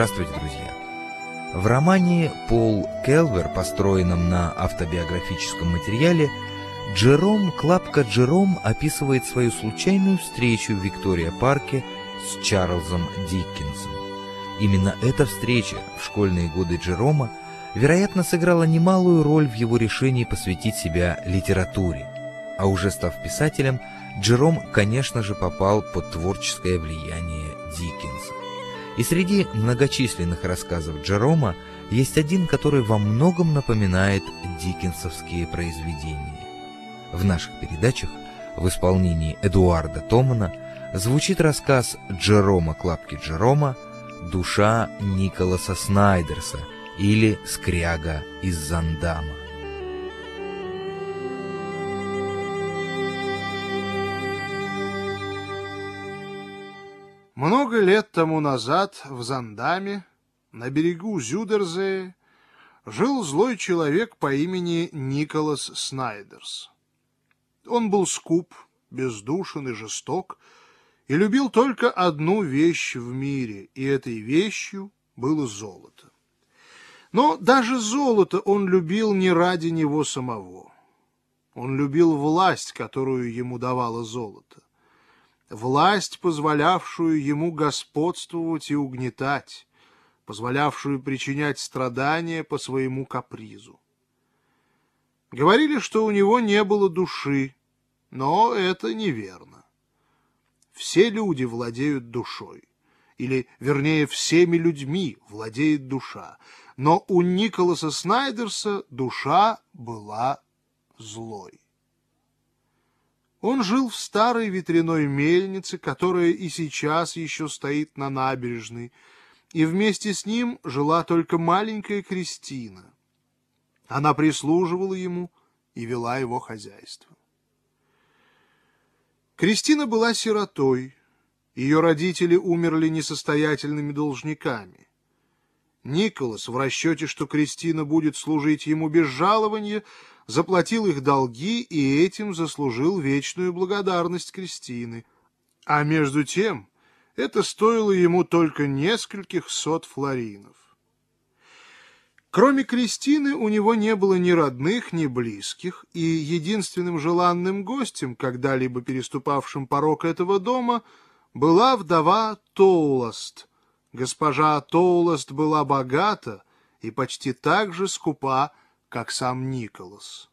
Здравствуйте, друзья! В романе «Пол Келвер», построенном на автобиографическом материале, Джером Клапка Джером описывает свою случайную встречу в Виктория-парке с Чарльзом Диккенсом. Именно эта встреча в школьные годы Джерома, вероятно, сыграла немалую роль в его решении посвятить себя литературе. А уже став писателем, Джером, конечно же, попал под творческое влияние Диккенса. И среди многочисленных рассказов Джерома есть один, который во многом напоминает диккенсовские произведения. В наших передачах в исполнении Эдуарда Томана звучит рассказ Джерома Клапки Джерома «Душа Николаса Снайдерса» или «Скряга из Зандама». Много лет тому назад в Зандаме, на берегу Зюдерзее, жил злой человек по имени Николас Снайдерс. Он был скуп, бездушен и жесток, и любил только одну вещь в мире, и этой вещью было золото. Но даже золото он любил не ради него самого. Он любил власть, которую ему давало золото власть, позволявшую ему господствовать и угнетать, позволявшую причинять страдания по своему капризу. Говорили, что у него не было души, но это неверно. Все люди владеют душой, или, вернее, всеми людьми владеет душа, но у Николаса Снайдерса душа была злой. Он жил в старой ветряной мельнице, которая и сейчас еще стоит на набережной, и вместе с ним жила только маленькая Кристина. Она прислуживала ему и вела его хозяйство. Кристина была сиротой, ее родители умерли несостоятельными должниками. Николас, в расчете, что Кристина будет служить ему без жалования, заплатил их долги и этим заслужил вечную благодарность Кристины. А между тем это стоило ему только нескольких сот флоринов. Кроме Кристины у него не было ни родных, ни близких, и единственным желанным гостем, когда-либо переступавшим порог этого дома, была вдова Тоуласт. Госпожа Тоуласт была богата и почти так же скупа, как сам Николас.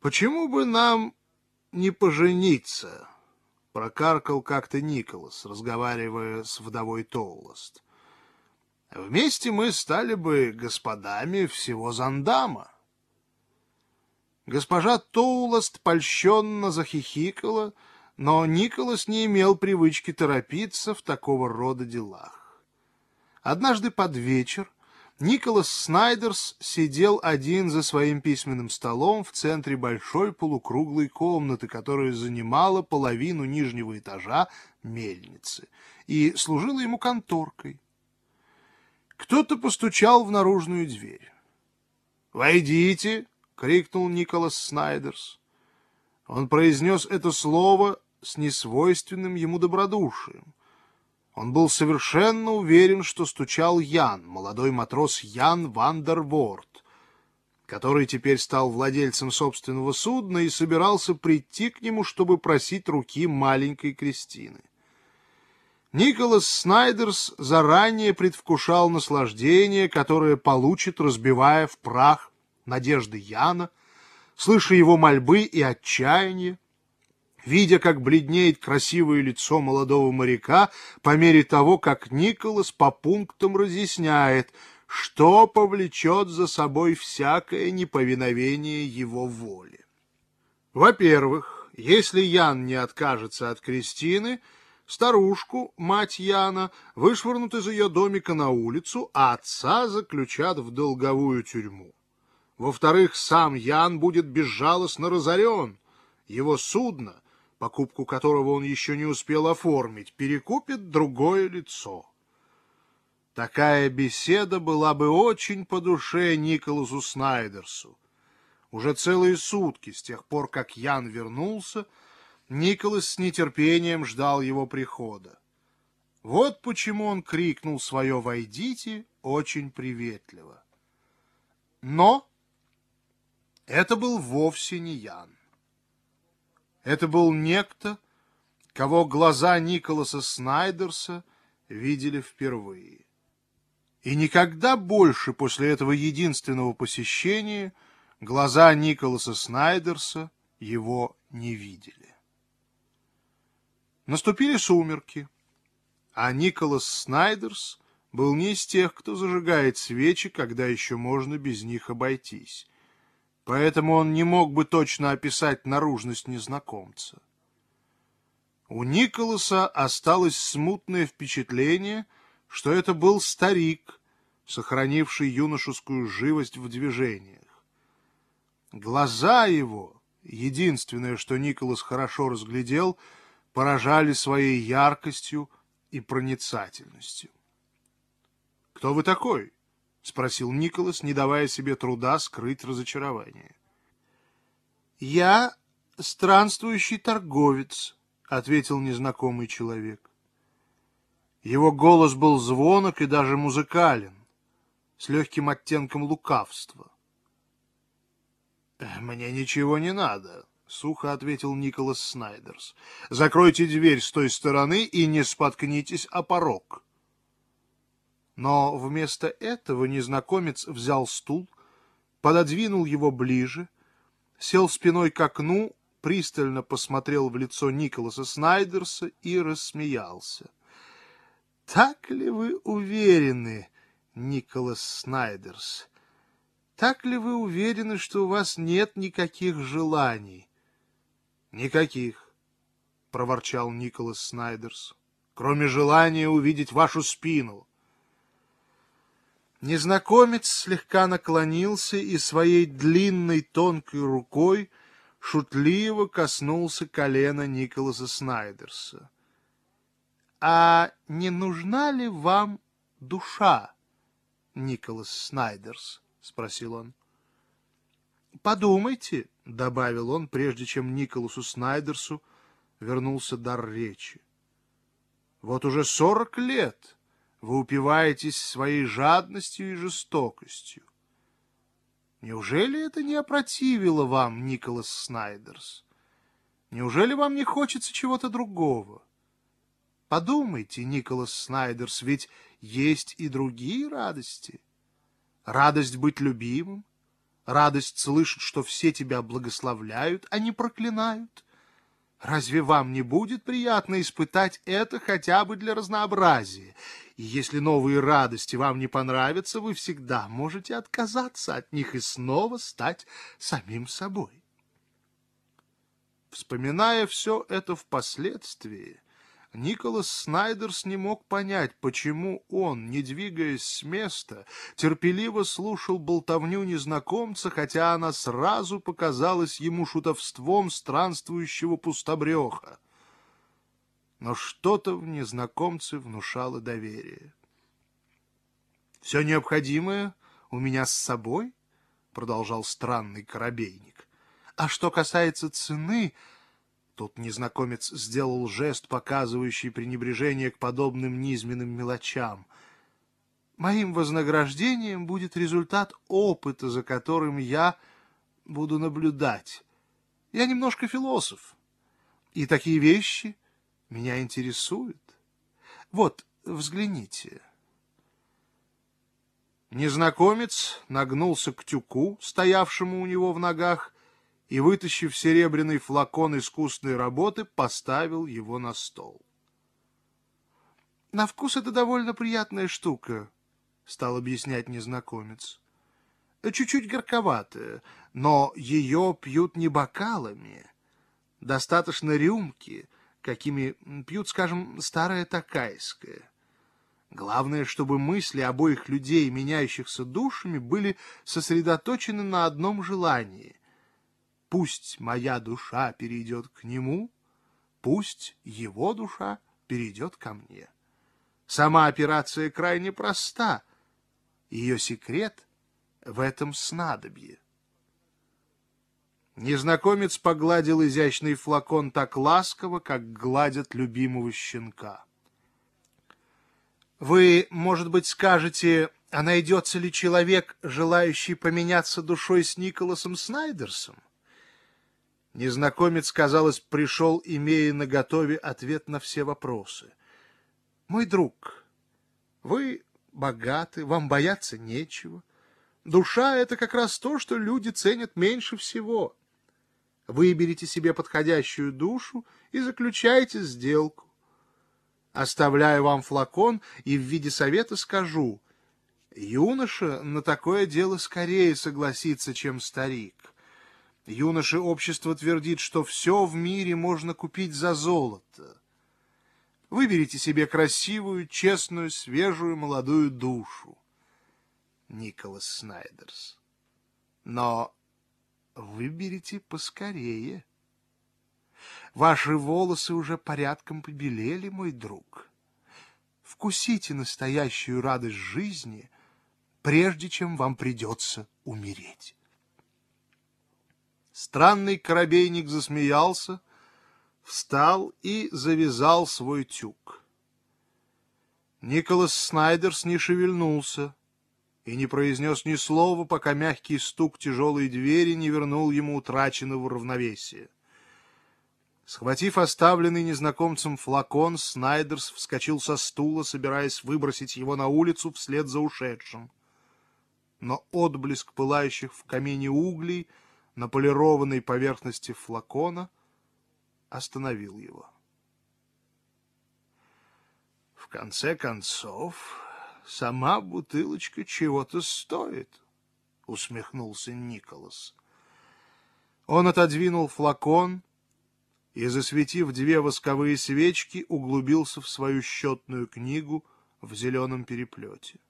«Почему бы нам не пожениться?» — прокаркал как-то Николас, разговаривая с вдовой Тоуласт. «Вместе мы стали бы господами всего Зандама». Госпожа Тоуласт польщенно захихикала, но Николас не имел привычки торопиться в такого рода делах. Однажды под вечер Николас Снайдерс сидел один за своим письменным столом в центре большой полукруглой комнаты, которая занимала половину нижнего этажа мельницы и служила ему конторкой. Кто-то постучал в наружную дверь. «Войдите!» — крикнул Николас Снайдерс. Он произнес это слово с несвойственным ему добродушием. Он был совершенно уверен, что стучал Ян, молодой матрос Ян Вандерворд, который теперь стал владельцем собственного судна и собирался прийти к нему, чтобы просить руки маленькой Кристины. Николас Снайдерс заранее предвкушал наслаждение, которое получит, разбивая в прах надежды Яна, слыша его мольбы и отчаяние, видя, как бледнеет красивое лицо молодого моряка по мере того, как Николас по пунктам разъясняет, что повлечет за собой всякое неповиновение его воле. Во-первых, если Ян не откажется от Кристины, старушку, мать Яна, вышвырнут из ее домика на улицу, а отца заключат в долговую тюрьму. Во-вторых, сам Ян будет безжалостно разорен. Его судно, покупку которого он еще не успел оформить, перекупит другое лицо. Такая беседа была бы очень по душе Николасу Снайдерсу. Уже целые сутки с тех пор, как Ян вернулся, Николас с нетерпением ждал его прихода. Вот почему он крикнул свое «Войдите!» очень приветливо. Но это был вовсе не Ян. Это был некто, кого глаза Николаса Снайдерса видели впервые. И никогда больше после этого единственного посещения глаза Николаса Снайдерса его не видели. Наступили сумерки, а Николас Снайдерс был не из тех, кто зажигает свечи, когда еще можно без них обойтись. Поэтому он не мог бы точно описать наружность незнакомца. У Николаса осталось смутное впечатление, что это был старик, сохранивший юношескую живость в движениях. Глаза его, единственное, что Николас хорошо разглядел, поражали своей яркостью и проницательностью. «Кто вы такой?» — спросил Николас, не давая себе труда скрыть разочарование. «Я странствующий торговец», — ответил незнакомый человек. Его голос был звонок и даже музыкален, с легким оттенком лукавства. «Мне ничего не надо», — сухо ответил Николас Снайдерс. «Закройте дверь с той стороны и не споткнитесь о порог». Но вместо этого незнакомец взял стул, пододвинул его ближе, сел спиной к окну, пристально посмотрел в лицо Николаса Снайдерса и рассмеялся. «Так ли вы уверены, Николас Снайдерс, так ли вы уверены, что у вас нет никаких желаний?» «Никаких», — проворчал Николас Снайдерс, «кроме желания увидеть вашу спину». Незнакомец слегка наклонился и своей длинной тонкой рукой шутливо коснулся колена Николаса Снайдерса. «А не нужна ли вам душа, Николас Снайдерс?» — спросил он. «Подумайте», — добавил он, прежде чем Николасу Снайдерсу вернулся дар речи. «Вот уже сорок лет вы упиваетесь своей жадностью и жестокостью. Неужели это не опротивило вам, Николас Снайдерс? Неужели вам не хочется чего-то другого? Подумайте, Николас Снайдерс, ведь есть и другие радости. Радость быть любимым, радость слышать, что все тебя благословляют, а не проклинают. Разве вам не будет приятно испытать это хотя бы для разнообразия? И если новые радости вам не понравятся, вы всегда можете отказаться от них и снова стать самим собой. Вспоминая все это впоследствии, Николас Снайдерс не мог понять, почему он, не двигаясь с места, терпеливо слушал болтовню незнакомца, хотя она сразу показалась ему шутовством странствующего пустобреха. Но что-то в незнакомце внушало доверие. «Все необходимое у меня с собой», — продолжал странный корабейник. «А что касается цены...» Тут незнакомец сделал жест, показывающий пренебрежение к подобным низменным мелочам. Моим вознаграждением будет результат опыта, за которым я буду наблюдать. Я немножко философ, и такие вещи меня интересуют. Вот, взгляните. Незнакомец нагнулся к тюку, стоявшему у него в ногах, и, вытащив серебряный флакон искусной работы, поставил его на стол. «На вкус это довольно приятная штука», — стал объяснять незнакомец. «Чуть-чуть горьковатая, но ее пьют не бокалами. Достаточно рюмки, какими пьют, скажем, старая такайская. Главное, чтобы мысли обоих людей, меняющихся душами, были сосредоточены на одном желании — Пусть моя душа перейдет к нему, пусть его душа перейдет ко мне. Сама операция крайне проста. Ее секрет в этом снадобье. Незнакомец погладил изящный флакон так ласково, как гладят любимого щенка. Вы, может быть, скажете, а найдется ли человек, желающий поменяться душой с Николасом Снайдерсом? Незнакомец, казалось, пришел, имея наготове ответ на все вопросы. «Мой друг, вы богаты, вам бояться нечего. Душа — это как раз то, что люди ценят меньше всего. Выберите себе подходящую душу и заключайте сделку. Оставляю вам флакон и в виде совета скажу, юноша на такое дело скорее согласится, чем старик». Юноше общество твердит, что все в мире можно купить за золото. Выберите себе красивую, честную, свежую, молодую душу. Николас Снайдерс. Но выберите поскорее. Ваши волосы уже порядком побелели, мой друг. Вкусите настоящую радость жизни, прежде чем вам придется умереть. Странный коробейник засмеялся, встал и завязал свой тюк. Николас Снайдерс не шевельнулся и не произнес ни слова, пока мягкий стук тяжелой двери не вернул ему утраченного равновесия. Схватив оставленный незнакомцем флакон, Снайдерс вскочил со стула, собираясь выбросить его на улицу вслед за ушедшим. Но отблеск пылающих в камине углей — на полированной поверхности флакона остановил его. В конце концов, сама бутылочка чего-то стоит, усмехнулся Николас. Он отодвинул флакон и, засветив две восковые свечки, углубился в свою счетную книгу в зеленом переплете.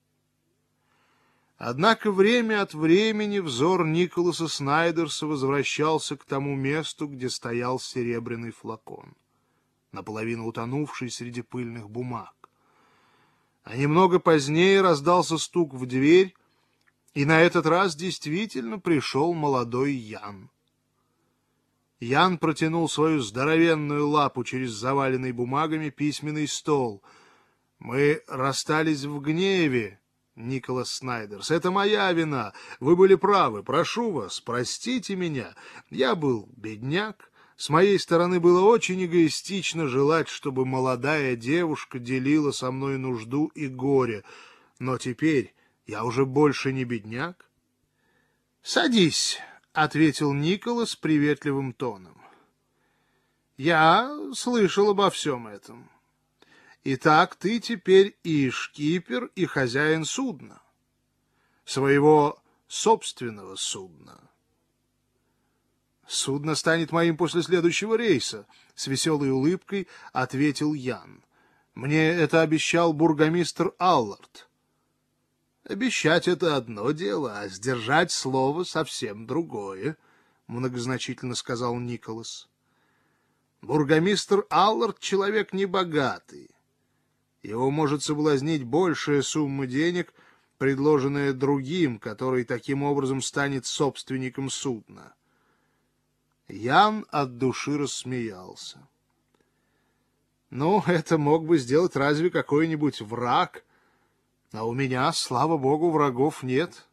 Однако время от времени взор Николаса Снайдерса возвращался к тому месту, где стоял серебряный флакон, наполовину утонувший среди пыльных бумаг. А немного позднее раздался стук в дверь, и на этот раз действительно пришел молодой Ян. Ян протянул свою здоровенную лапу через заваленный бумагами письменный стол. «Мы расстались в гневе», Николас Снайдерс. «Это моя вина. Вы были правы. Прошу вас, простите меня. Я был бедняк. С моей стороны было очень эгоистично желать, чтобы молодая девушка делила со мной нужду и горе. Но теперь я уже больше не бедняк». «Садись», — ответил Николас приветливым тоном. «Я слышал обо всем этом». Итак, ты теперь и шкипер, и хозяин судна. Своего собственного судна. Судно станет моим после следующего рейса, с веселой улыбкой ответил Ян. Мне это обещал бургомистр Аллард. Обещать — это одно дело, а сдержать слово — совсем другое, — многозначительно сказал Николас. Бургомистр Аллард — человек небогатый. Его может соблазнить большая сумма денег, предложенная другим, который таким образом станет собственником судна. Ян от души рассмеялся. Ну, это мог бы сделать разве какой-нибудь враг, а у меня, слава богу, врагов нет.